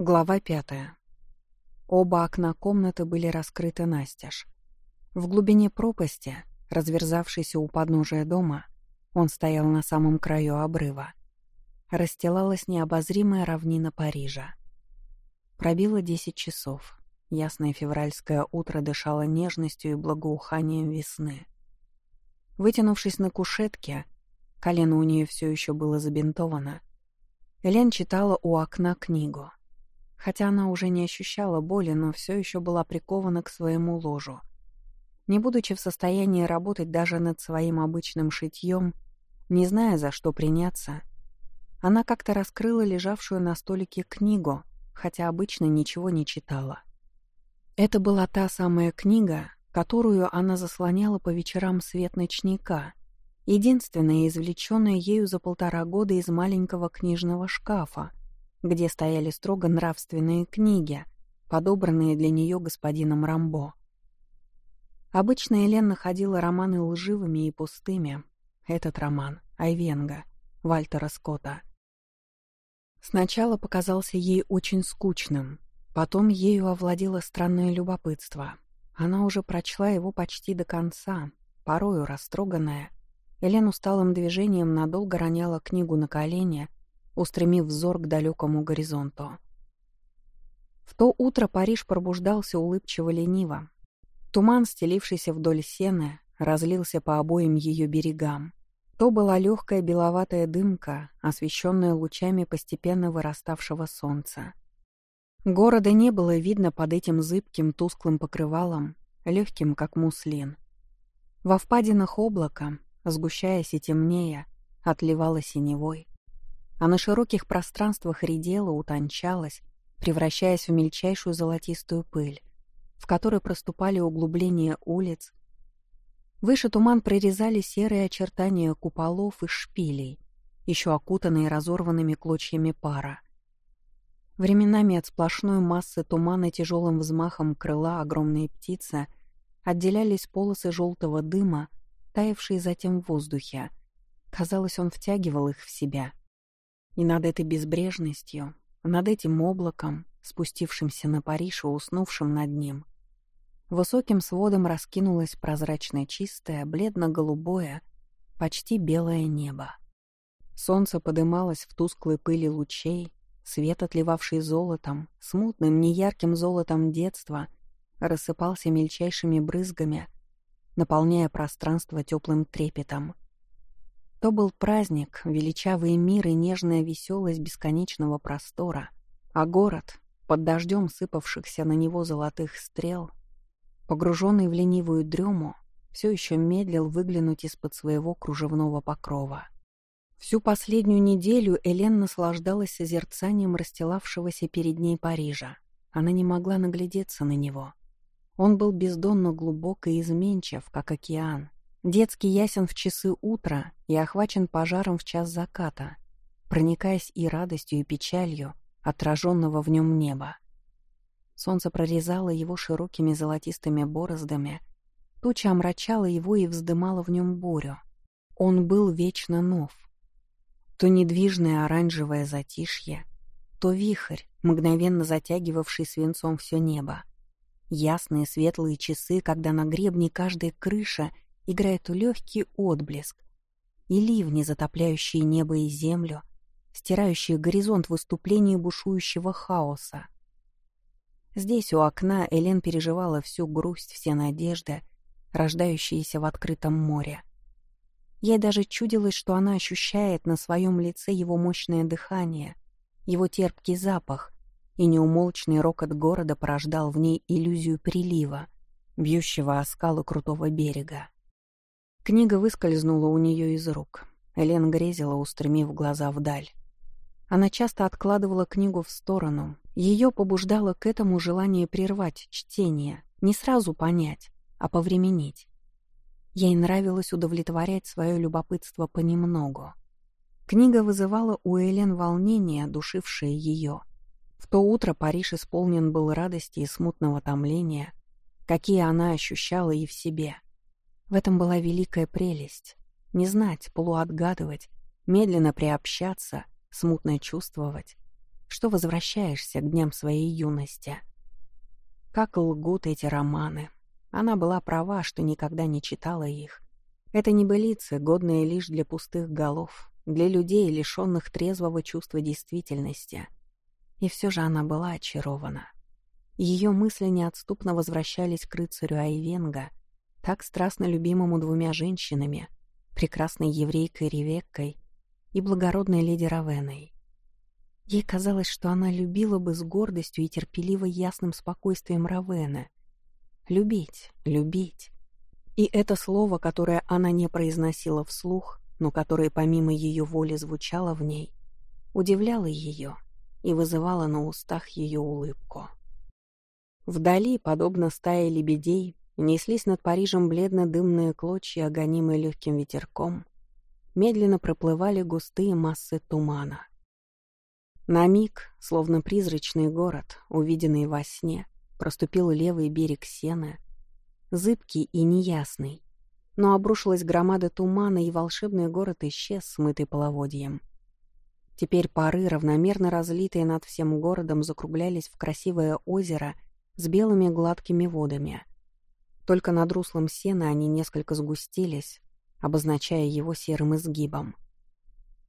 Глава пятая. Оба окна комнаты были раскрыты настежь. В глубине пропасти, разверзавшейся у подножия дома, он стоял на самом краю обрыва. Расстилалась необозримая равнина Парижа. Пробило десять часов. Ясное февральское утро дышало нежностью и благоуханием весны. Вытянувшись на кушетке, колено у нее все еще было забинтовано, Элен читала у окна книгу — Хотя она уже не ощущала боли, но все еще была прикована к своему ложу. Не будучи в состоянии работать даже над своим обычным шитьем, не зная, за что приняться, она как-то раскрыла лежавшую на столике книгу, хотя обычно ничего не читала. Это была та самая книга, которую она заслоняла по вечерам свет ночника, единственная извлеченная ею за полтора года из маленького книжного шкафа, где стояли строго нравственные книги, подобранные для нее господином Рамбо. Обычно Элен находила романы лживыми и пустыми. Этот роман — Айвенга, Вальтера Скотта. Сначала показался ей очень скучным, потом ею овладело странное любопытство. Она уже прочла его почти до конца, порою растроганная. Элен усталым движением надолго роняла книгу на колени устремив взор к далекому горизонту. В то утро Париж пробуждался улыбчиво-лениво. Туман, стелившийся вдоль сены, разлился по обоим ее берегам. То была легкая беловатая дымка, освещенная лучами постепенно выраставшего солнца. Города не было видно под этим зыбким тусклым покрывалом, легким, как муслин. Во впадинах облака, сгущаясь и темнее, отливало синевой а на широких пространствах редела, утончалась, превращаясь в мельчайшую золотистую пыль, в которой проступали углубления улиц. Выше туман прорезали серые очертания куполов и шпилей, еще окутанные разорванными клочьями пара. Временами от сплошной массы тумана тяжелым взмахом крыла огромные птицы отделялись полосы желтого дыма, таявшие затем в воздухе. Казалось, он втягивал их в себя — и над этой безбрежностью, над этим облаком, спустившимся на Париж и уснувшим над ним, высоким сводом раскинулось прозрачное чистое, бледно-голубое, почти белое небо. Солнце подымалось в тусклой пыли лучей, свет, отливавший золотом, смутным, неярким золотом детства, рассыпался мельчайшими брызгами, наполняя пространство теплым трепетом — то был праздник, величавый мир и нежная веселость бесконечного простора, а город, под дождем сыпавшихся на него золотых стрел, погруженный в ленивую дрему, все еще медлил выглянуть из-под своего кружевного покрова. Всю последнюю неделю Элен наслаждалась созерцанием расстилавшегося перед ней Парижа. Она не могла наглядеться на него. Он был бездонно глубок и изменчив, как океан, Детский ясен в часы утра и охвачен пожаром в час заката, проникаясь и радостью, и печалью отраженного в нем неба. Солнце прорезало его широкими золотистыми бороздами, туча омрачала его и вздымала в нем бурю. Он был вечно нов. То недвижное оранжевое затишье, то вихрь, мгновенно затягивавший свинцом все небо. Ясные светлые часы, когда на гребне каждой крыши — играет легкий отблеск, и ливни, затопляющие небо и землю, стирающие горизонт выступления бушующего хаоса. Здесь, у окна, Элен переживала всю грусть, все надежды, рождающиеся в открытом море. Ей даже чудилось, что она ощущает на своем лице его мощное дыхание, его терпкий запах, и неумолчный рокот города порождал в ней иллюзию прилива, бьющего о скалы крутого берега. Книга выскользнула у нее из рук. Элен грезила, устремив глаза вдаль. Она часто откладывала книгу в сторону. Ее побуждало к этому желание прервать чтение, не сразу понять, а повременить. Ей нравилось удовлетворять свое любопытство понемногу. Книга вызывала у Элен волнение, душившее ее. В то утро Париж исполнен был радости и смутного томления, какие она ощущала и в себе — в этом была великая прелесть. Не знать, полуотгадывать, медленно приобщаться, смутно чувствовать. что возвращаешься к дням своей юности. Как лгут эти романы. Она была права, что никогда не читала их. Это не былицы, годные лишь для пустых голов, для людей, лишенных трезвого чувства действительности. И все же она была очарована. Ее мысли неотступно возвращались к рыцарю Айвенга, так страстно любимому двумя женщинами, прекрасной еврейкой Ревеккой и благородной леди Равеной. Ей казалось, что она любила бы с гордостью и терпеливо ясным спокойствием Равена. Любить, любить. И это слово, которое она не произносила вслух, но которое помимо ее воли звучало в ней, удивляло ее и вызывало на устах ее улыбку. Вдали, подобно стае лебедей, неслись над Парижем бледно-дымные клочья, гонимые легким ветерком, медленно проплывали густые массы тумана. На миг, словно призрачный город, увиденный во сне, проступил левый берег Сены, зыбкий и неясный, но обрушилась громада тумана, и волшебный город исчез, смытый половодьем. Теперь пары, равномерно разлитые над всем городом, закруглялись в красивое озеро с белыми гладкими водами. Только над руслом сена они несколько сгустились, обозначая его серым изгибом.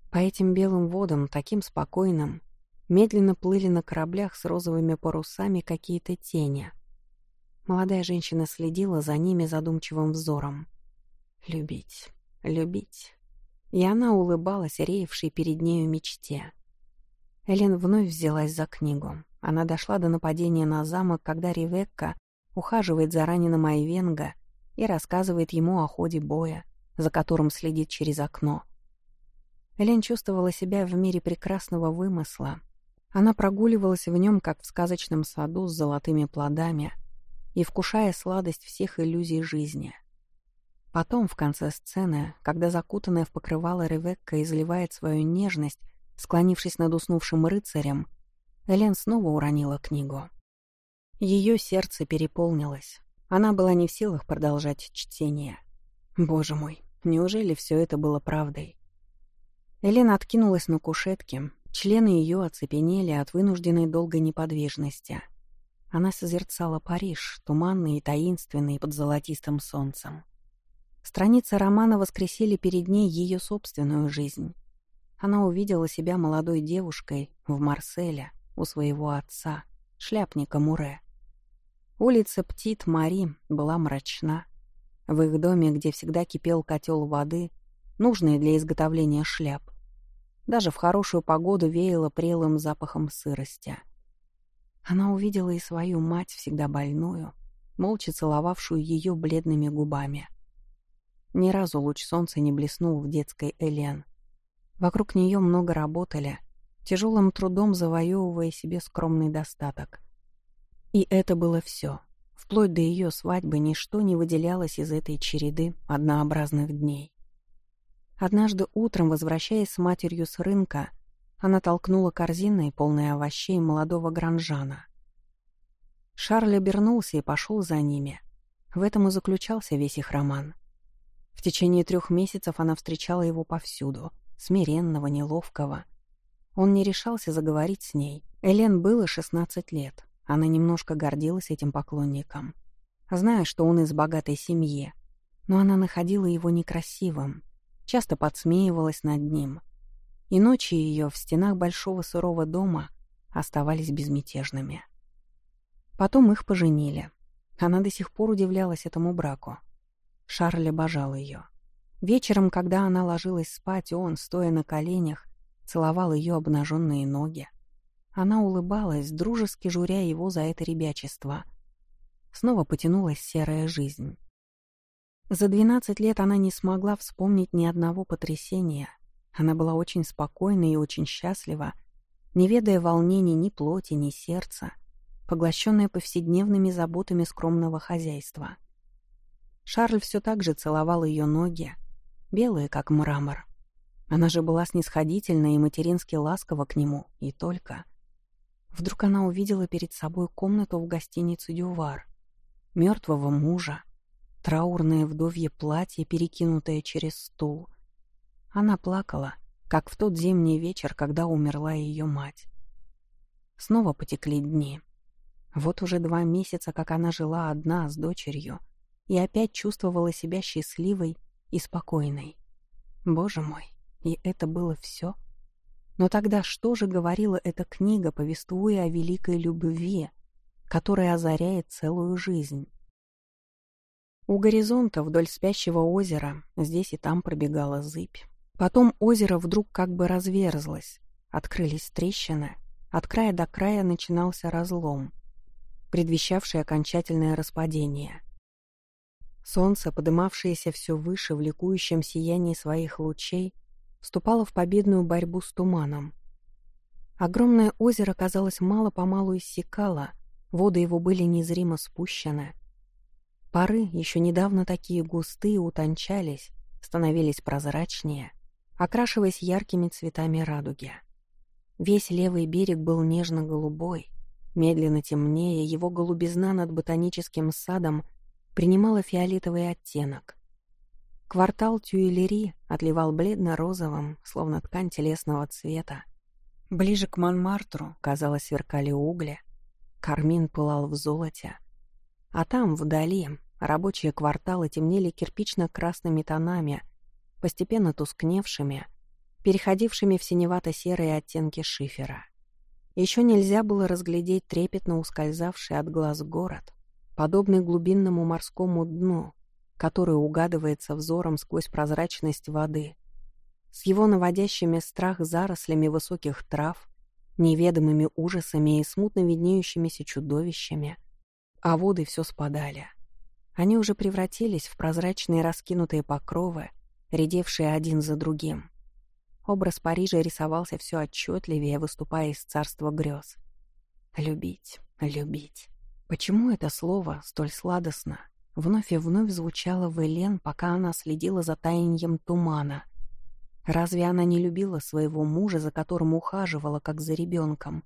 По этим белым водам, таким спокойным, медленно плыли на кораблях с розовыми парусами какие-то тени. Молодая женщина следила за ними задумчивым взором. Любить, любить. И она улыбалась, реевшей перед нею мечте. Элен вновь взялась за книгу. Она дошла до нападения на замок, когда Ревекка ухаживает за раненым Айвенга и рассказывает ему о ходе боя, за которым следит через окно. Элен чувствовала себя в мире прекрасного вымысла. Она прогуливалась в нем, как в сказочном саду с золотыми плодами, и вкушая сладость всех иллюзий жизни. Потом, в конце сцены, когда закутанная в покрывало Ревекка изливает свою нежность, склонившись над уснувшим рыцарем, Элен снова уронила книгу. Ее сердце переполнилось. Она была не в силах продолжать чтение. Боже мой, неужели все это было правдой? Элена откинулась на кушетке, члены ее оцепенели от вынужденной долгой неподвижности. Она созерцала Париж, туманный и таинственный под золотистым солнцем. Страницы романа воскресили перед ней ее собственную жизнь. Она увидела себя молодой девушкой в Марселе у своего отца, шляпника Муре. Улица Птит-Мари была мрачна. В их доме, где всегда кипел котел воды, нужный для изготовления шляп, даже в хорошую погоду веяло прелым запахом сырости. Она увидела и свою мать, всегда больную, молча целовавшую ее бледными губами. Ни разу луч солнца не блеснул в детской Элен. Вокруг нее много работали, тяжелым трудом завоевывая себе скромный достаток — и это было все. Вплоть до ее свадьбы ничто не выделялось из этой череды однообразных дней. Однажды утром, возвращаясь с матерью с рынка, она толкнула корзиной, полной овощей, молодого гранжана. Шарль обернулся и пошел за ними. В этом и заключался весь их роман. В течение трех месяцев она встречала его повсюду, смиренного, неловкого. Он не решался заговорить с ней. Элен было шестнадцать лет. Она немножко гордилась этим поклонником, зная, что он из богатой семьи, но она находила его некрасивым, часто подсмеивалась над ним. И ночи ее в стенах большого сырого дома оставались безмятежными. Потом их поженили. Она до сих пор удивлялась этому браку. Шарль обожал ее. Вечером, когда она ложилась спать, он, стоя на коленях, целовал ее обнаженные ноги. Она улыбалась, дружески журя его за это ребячество. Снова потянулась серая жизнь. За двенадцать лет она не смогла вспомнить ни одного потрясения. Она была очень спокойна и очень счастлива, не ведая волнений ни плоти, ни сердца, поглощенная повседневными заботами скромного хозяйства. Шарль все так же целовал ее ноги, белые, как мрамор. Она же была снисходительна и матерински ласкова к нему, и только — Вдруг она увидела перед собой комнату в гостинице «Дювар», мертвого мужа, траурное вдовье платье, перекинутое через стул. Она плакала, как в тот зимний вечер, когда умерла ее мать. Снова потекли дни. Вот уже два месяца, как она жила одна с дочерью, и опять чувствовала себя счастливой и спокойной. Боже мой, и это было все? Но тогда что же говорила эта книга, повествуя о великой любви, которая озаряет целую жизнь? У горизонта вдоль спящего озера здесь и там пробегала зыбь. Потом озеро вдруг как бы разверзлось, открылись трещины, от края до края начинался разлом, предвещавший окончательное распадение. Солнце, подымавшееся все выше в ликующем сиянии своих лучей, вступало в победную борьбу с туманом. Огромное озеро, казалось, мало-помалу иссякало, воды его были незримо спущены. Пары, еще недавно такие густые, утончались, становились прозрачнее, окрашиваясь яркими цветами радуги. Весь левый берег был нежно-голубой, медленно темнее, его голубизна над ботаническим садом принимала фиолетовый оттенок. Квартал Тюильри отливал бледно-розовым, словно ткань телесного цвета. Ближе к Монмартру, казалось, сверкали угли. Кармин пылал в золоте. А там, вдали, рабочие кварталы темнели кирпично-красными тонами, постепенно тускневшими, переходившими в синевато-серые оттенки шифера. Еще нельзя было разглядеть трепетно ускользавший от глаз город, подобный глубинному морскому дну, которое угадывается взором сквозь прозрачность воды, с его наводящими страх зарослями высоких трав, неведомыми ужасами и смутно виднеющимися чудовищами. А воды все спадали. Они уже превратились в прозрачные раскинутые покровы, редевшие один за другим. Образ Парижа рисовался все отчетливее, выступая из царства грез. Любить, любить. Почему это слово столь сладостно вновь и вновь звучало в Элен, пока она следила за таянием тумана? Разве она не любила своего мужа, за которым ухаживала, как за ребенком?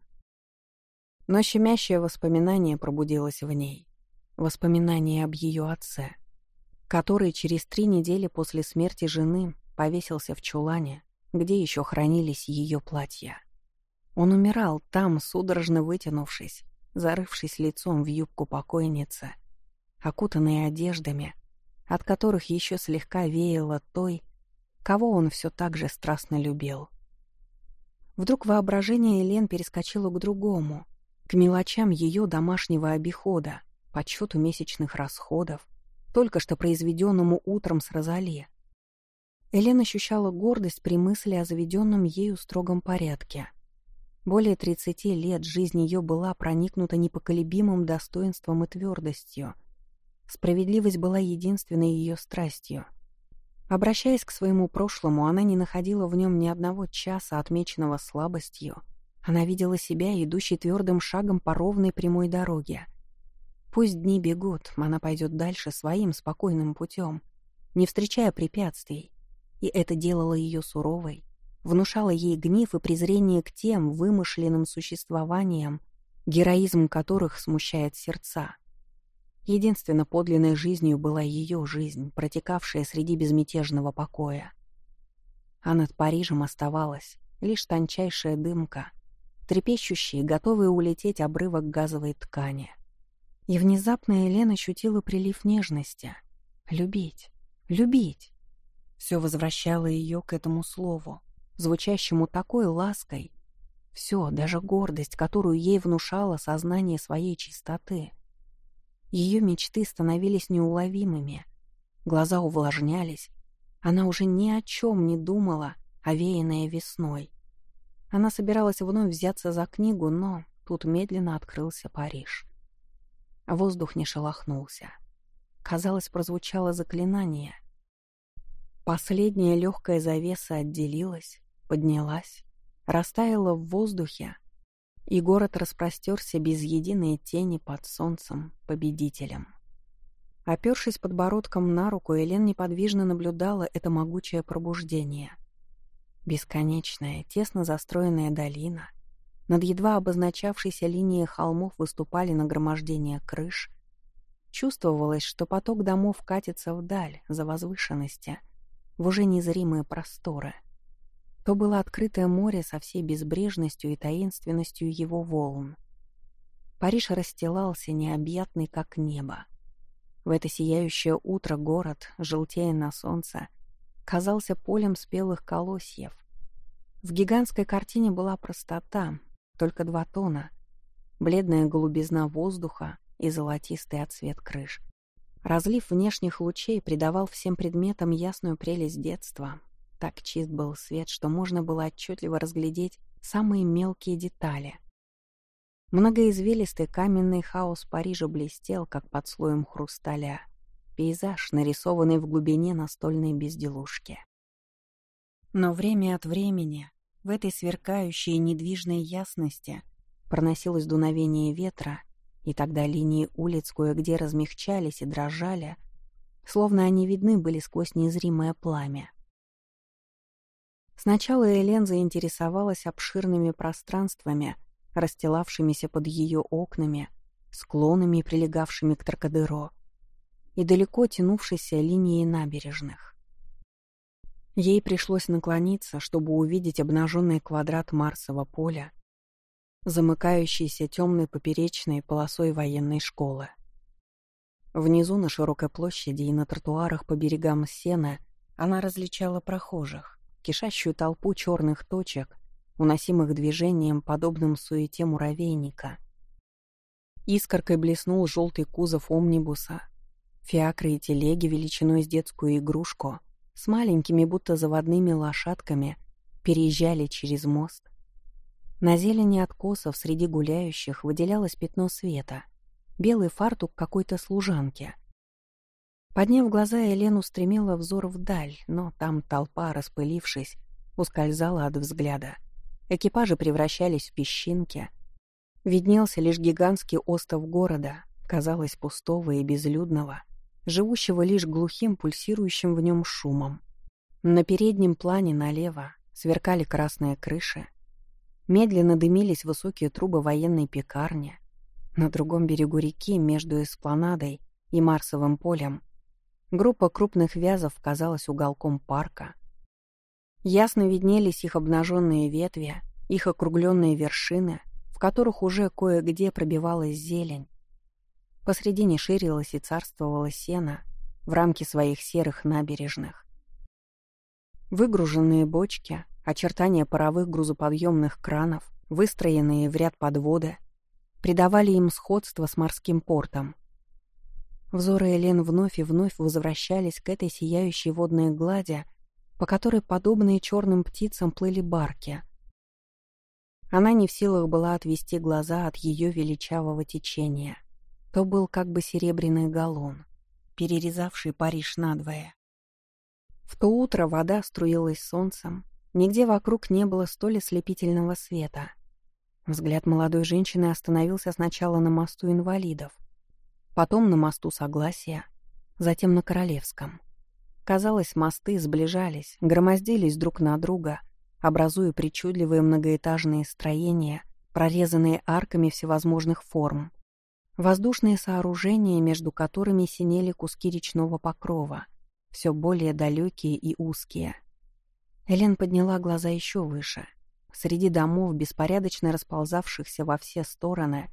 Но щемящее воспоминание пробудилось в ней. Воспоминание об ее отце, который через три недели после смерти жены повесился в чулане, где еще хранились ее платья. Он умирал там, судорожно вытянувшись, зарывшись лицом в юбку покойницы, окутанной одеждами, от которых еще слегка веяло той, кого он все так же страстно любил. Вдруг воображение Элен перескочило к другому, к мелочам ее домашнего обихода, подсчету месячных расходов, только что произведенному утром с Розали. Элен ощущала гордость при мысли о заведенном ею строгом порядке — более 30 лет жизнь ее была проникнута непоколебимым достоинством и твердостью. Справедливость была единственной ее страстью. Обращаясь к своему прошлому, она не находила в нем ни одного часа, отмеченного слабостью. Она видела себя, идущей твердым шагом по ровной прямой дороге. Пусть дни бегут, она пойдет дальше своим спокойным путем, не встречая препятствий. И это делало ее суровой, внушала ей гнев и презрение к тем вымышленным существованиям, героизм которых смущает сердца. Единственно подлинной жизнью была ее жизнь, протекавшая среди безмятежного покоя. А над Парижем оставалась лишь тончайшая дымка, трепещущий, готовый улететь обрывок газовой ткани. И внезапно Елена ощутила прилив нежности. Любить, любить. Все возвращало ее к этому слову, звучащему такой лаской. Все, даже гордость, которую ей внушало сознание своей чистоты. Ее мечты становились неуловимыми. Глаза увлажнялись. Она уже ни о чем не думала, овеянная весной. Она собиралась вновь взяться за книгу, но тут медленно открылся Париж. Воздух не шелохнулся. Казалось, прозвучало заклинание. Последняя легкая завеса отделилась, поднялась, растаяла в воздухе, и город распростерся без единой тени под солнцем победителем. Опершись подбородком на руку, Элен неподвижно наблюдала это могучее пробуждение. Бесконечная, тесно застроенная долина. Над едва обозначавшейся линией холмов выступали нагромождения крыш. Чувствовалось, что поток домов катится вдаль, за возвышенности, в уже незримые просторы — то было открытое море со всей безбрежностью и таинственностью его волн. Париж расстилался необъятный, как небо. В это сияющее утро город, желтея на солнце, казался полем спелых колосьев. В гигантской картине была простота, только два тона — бледная голубизна воздуха и золотистый отсвет крыш. Разлив внешних лучей придавал всем предметам ясную прелесть детства. Так чист был свет, что можно было отчетливо разглядеть самые мелкие детали. Многоизвилистый каменный хаос Парижа блестел, как под слоем хрусталя. Пейзаж, нарисованный в глубине настольной безделушки. Но время от времени в этой сверкающей недвижной ясности проносилось дуновение ветра — и тогда линии улиц кое-где размягчались и дрожали, словно они видны были сквозь незримое пламя. Сначала Элен заинтересовалась обширными пространствами, расстилавшимися под ее окнами, склонами, прилегавшими к Тракадеро, и далеко тянувшейся линией набережных. Ей пришлось наклониться, чтобы увидеть обнаженный квадрат Марсового поля замыкающейся темной поперечной полосой военной школы. Внизу на широкой площади и на тротуарах по берегам сена она различала прохожих, кишащую толпу черных точек, уносимых движением, подобным суете муравейника. Искоркой блеснул желтый кузов омнибуса, фиакры и телеги величиной с детскую игрушку с маленькими будто заводными лошадками переезжали через мост, на зелени откосов среди гуляющих выделялось пятно света. Белый фартук какой-то служанки. Подняв глаза, Елена устремила взор вдаль, но там толпа, распылившись, ускользала от взгляда. Экипажи превращались в песчинки. Виднелся лишь гигантский остов города, казалось, пустого и безлюдного, живущего лишь глухим, пульсирующим в нем шумом. На переднем плане налево сверкали красные крыши, Медленно дымились высокие трубы военной пекарни. На другом берегу реки, между эспланадой и Марсовым полем, группа крупных вязов казалась уголком парка. Ясно виднелись их обнаженные ветви, их округленные вершины, в которых уже кое-где пробивалась зелень. Посредине ширилась и царствовала сено в рамке своих серых набережных. Выгруженные бочки, Очертания паровых грузоподъемных кранов, выстроенные в ряд подвода, придавали им сходство с морским портом. Взоры Элен вновь и вновь возвращались к этой сияющей водной глади, по которой подобные черным птицам плыли барки. Она не в силах была отвести глаза от ее величавого течения. То был как бы серебряный галлон, перерезавший Париж надвое. В то утро вода струилась солнцем, Нигде вокруг не было столь ослепительного света. Взгляд молодой женщины остановился сначала на мосту инвалидов, потом на мосту Согласия, затем на Королевском. Казалось, мосты сближались, громоздились друг на друга, образуя причудливые многоэтажные строения, прорезанные арками всевозможных форм. Воздушные сооружения, между которыми синели куски речного покрова, все более далекие и узкие — Элен подняла глаза еще выше. Среди домов, беспорядочно расползавшихся во все стороны,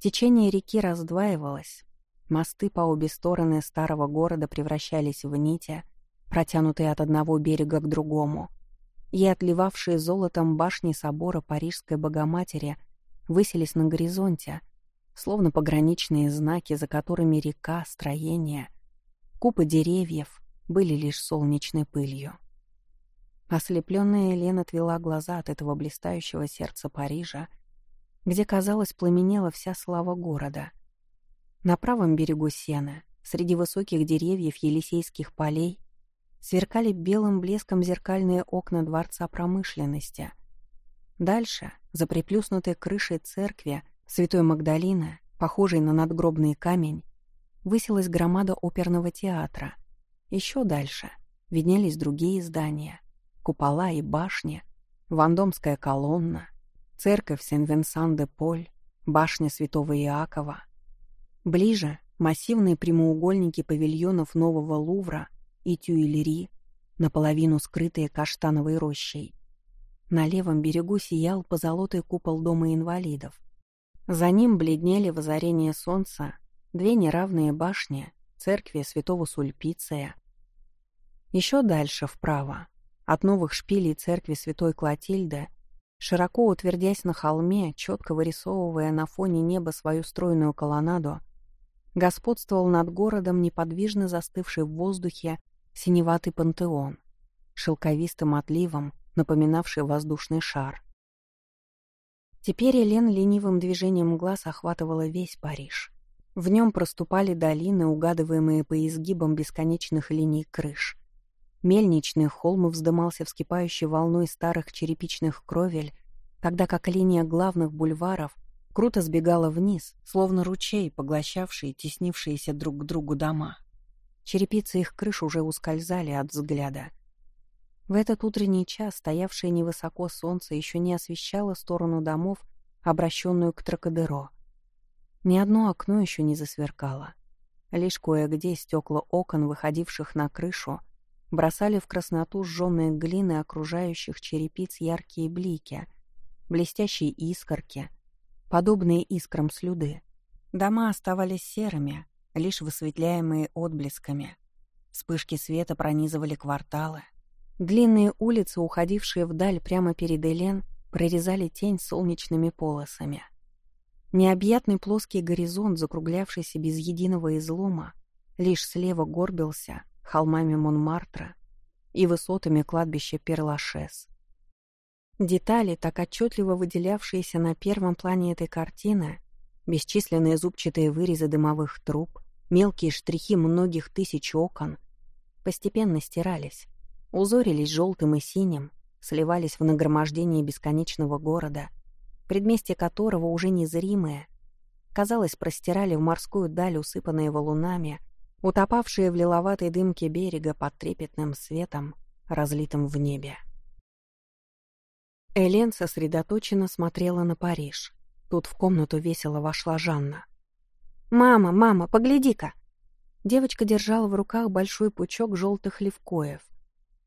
течение реки раздваивалось. Мосты по обе стороны старого города превращались в нити, протянутые от одного берега к другому, и отливавшие золотом башни собора Парижской Богоматери высились на горизонте, словно пограничные знаки, за которыми река, строения, купы деревьев были лишь солнечной пылью. Ослепленная Елена отвела глаза от этого блистающего сердца Парижа, где, казалось, пламенела вся слава города. На правом берегу Сены, среди высоких деревьев Елисейских полей, сверкали белым блеском зеркальные окна Дворца промышленности. Дальше, за приплюснутой крышей церкви Святой Магдалины, похожей на надгробный камень, высилась громада оперного театра. Еще дальше виднелись другие здания — купола и башни, Вандомская колонна, церковь Сен-Венсан-де-Поль, башня Святого Иакова. Ближе — массивные прямоугольники павильонов Нового Лувра и Тюильри, наполовину скрытые каштановой рощей. На левом берегу сиял позолотый купол дома инвалидов. За ним бледнели в озарении солнца две неравные башни церкви святого Сульпиция. Еще дальше, вправо, от новых шпилей церкви святой Клотильды, широко утвердясь на холме, четко вырисовывая на фоне неба свою стройную колоннаду, господствовал над городом неподвижно застывший в воздухе синеватый пантеон, шелковистым отливом, напоминавший воздушный шар. Теперь Элен ленивым движением глаз охватывала весь Париж. В нем проступали долины, угадываемые по изгибам бесконечных линий крыш. Мельничный холм вздымался вскипающей волной старых черепичных кровель, тогда как линия главных бульваров круто сбегала вниз, словно ручей, поглощавший теснившиеся друг к другу дома. Черепицы их крыш уже ускользали от взгляда. В этот утренний час стоявшее невысоко солнце еще не освещало сторону домов, обращенную к Тракадеро. Ни одно окно еще не засверкало. Лишь кое-где стекла окон, выходивших на крышу, бросали в красноту сжженные глины окружающих черепиц яркие блики, блестящие искорки, подобные искрам слюды. Дома оставались серыми, лишь высветляемые отблесками. Вспышки света пронизывали кварталы. Длинные улицы, уходившие вдаль прямо перед Элен, прорезали тень солнечными полосами. Необъятный плоский горизонт, закруглявшийся без единого излома, лишь слева горбился — холмами Монмартра и высотами кладбища Перлашес. Детали, так отчетливо выделявшиеся на первом плане этой картины, бесчисленные зубчатые вырезы дымовых труб, мелкие штрихи многих тысяч окон, постепенно стирались, узорились желтым и синим, сливались в нагромождение бесконечного города, предместье которого уже незримое, казалось, простирали в морскую даль, усыпанные валунами, утопавшие в лиловатой дымке берега под трепетным светом, разлитым в небе. Элен сосредоточенно смотрела на Париж. Тут в комнату весело вошла Жанна. «Мама, мама, погляди-ка!» Девочка держала в руках большой пучок желтых левкоев.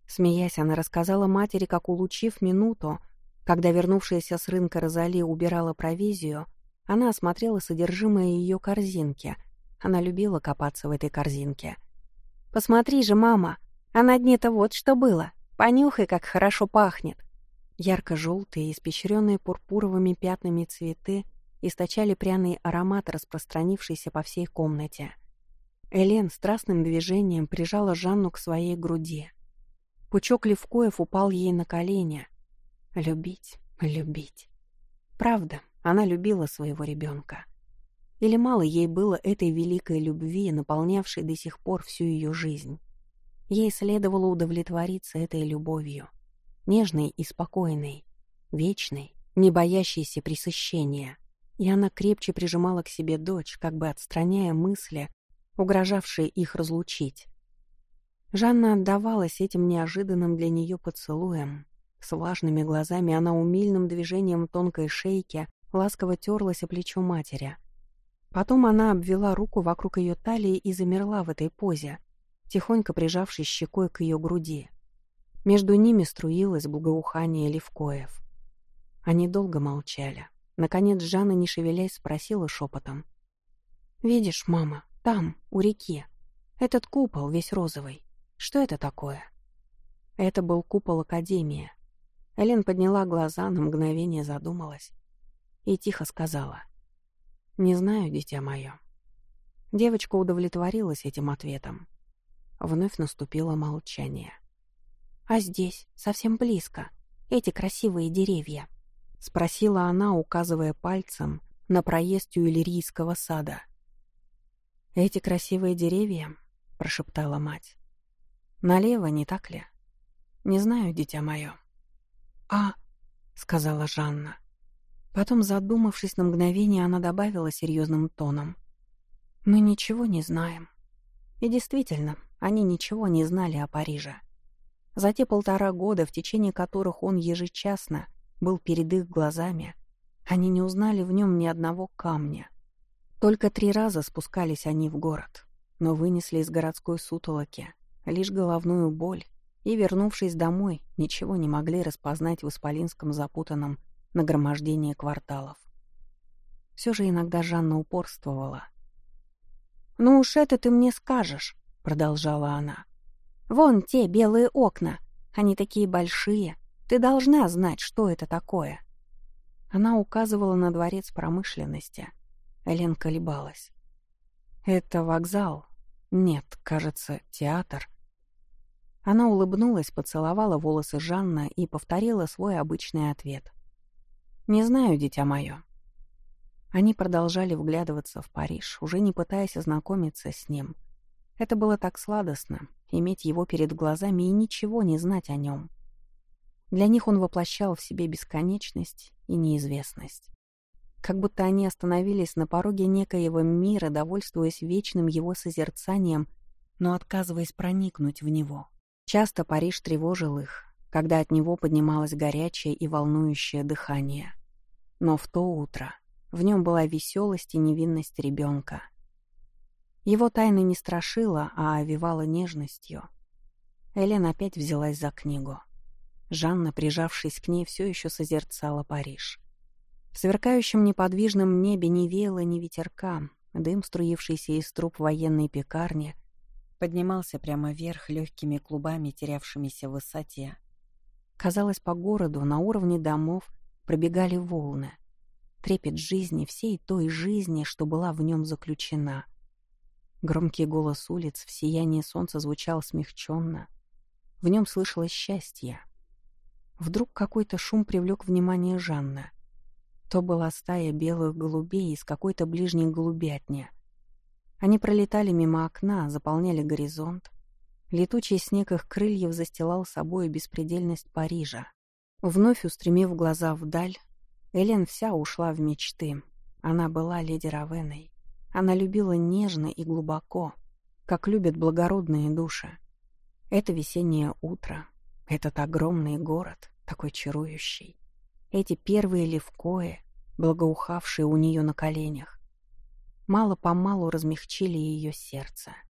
Смеясь, она рассказала матери, как, улучив минуту, когда вернувшаяся с рынка Розали убирала провизию, она осмотрела содержимое ее корзинки — она любила копаться в этой корзинке. «Посмотри же, мама, а на дне-то вот что было. Понюхай, как хорошо пахнет». Ярко-желтые, испещренные пурпуровыми пятнами цветы источали пряный аромат, распространившийся по всей комнате. Элен страстным движением прижала Жанну к своей груди. Пучок Левкоев упал ей на колени. Любить, любить. Правда, она любила своего ребенка. Или мало ей было этой великой любви, наполнявшей до сих пор всю ее жизнь? Ей следовало удовлетвориться этой любовью, нежной и спокойной, вечной, не боящейся пресыщения. И она крепче прижимала к себе дочь, как бы отстраняя мысли, угрожавшие их разлучить. Жанна отдавалась этим неожиданным для нее поцелуем. С влажными глазами она умильным движением тонкой шейки ласково терлась о плечо матери — Потом она обвела руку вокруг ее талии и замерла в этой позе, тихонько прижавшись щекой к ее груди. Между ними струилось благоухание левкоев. Они долго молчали. Наконец Жанна, не шевелясь, спросила шепотом. «Видишь, мама, там, у реки, этот купол весь розовый. Что это такое?» Это был купол Академии. Элен подняла глаза, на мгновение задумалась и тихо сказала. «Не знаю, дитя мое». Девочка удовлетворилась этим ответом. Вновь наступило молчание. «А здесь, совсем близко, эти красивые деревья?» — спросила она, указывая пальцем на проезд Юлерийского сада. «Эти красивые деревья?» — прошептала мать. «Налево, не так ли?» «Не знаю, дитя мое». «А...» — сказала Жанна. Потом, задумавшись на мгновение, она добавила серьезным тоном. «Мы ничего не знаем». И действительно, они ничего не знали о Париже. За те полтора года, в течение которых он ежечасно был перед их глазами, они не узнали в нем ни одного камня. Только три раза спускались они в город, но вынесли из городской сутолоки лишь головную боль и, вернувшись домой, ничего не могли распознать в исполинском запутанном нагромождении кварталов. Все же иногда Жанна упорствовала. «Ну уж это ты мне скажешь», — продолжала она. «Вон те белые окна, они такие большие. Ты должна знать, что это такое». Она указывала на дворец промышленности. Элен колебалась. «Это вокзал? Нет, кажется, театр». Она улыбнулась, поцеловала волосы Жанна и повторила свой обычный ответ. «Не знаю, дитя мое». Они продолжали вглядываться в Париж, уже не пытаясь ознакомиться с ним. Это было так сладостно — иметь его перед глазами и ничего не знать о нем. Для них он воплощал в себе бесконечность и неизвестность. Как будто они остановились на пороге некоего мира, довольствуясь вечным его созерцанием, но отказываясь проникнуть в него. Часто Париж тревожил их, когда от него поднималось горячее и волнующее дыхание. Но в то утро в нем была веселость и невинность ребенка. Его тайна не страшила, а овивала нежностью. Элен опять взялась за книгу. Жанна, прижавшись к ней, все еще созерцала Париж. В сверкающем неподвижном небе не веяло ни ветерка, дым, струившийся из труб военной пекарни, поднимался прямо вверх легкими клубами, терявшимися в высоте. Казалось, по городу, на уровне домов, пробегали волны — трепет жизни, всей той жизни, что была в нем заключена. Громкий голос улиц в сиянии солнца звучал смягченно. В нем слышалось счастье. Вдруг какой-то шум привлек внимание Жанны. То была стая белых голубей из какой-то ближней голубятни. Они пролетали мимо окна, заполняли горизонт. Летучий снег их крыльев застилал собой беспредельность Парижа. Вновь устремив глаза вдаль, Элен вся ушла в мечты. Она была леди Равеной. Она любила нежно и глубоко, как любят благородные души. Это весеннее утро, этот огромный город, такой чарующий. Эти первые левкои, благоухавшие у нее на коленях, мало-помалу размягчили ее сердце —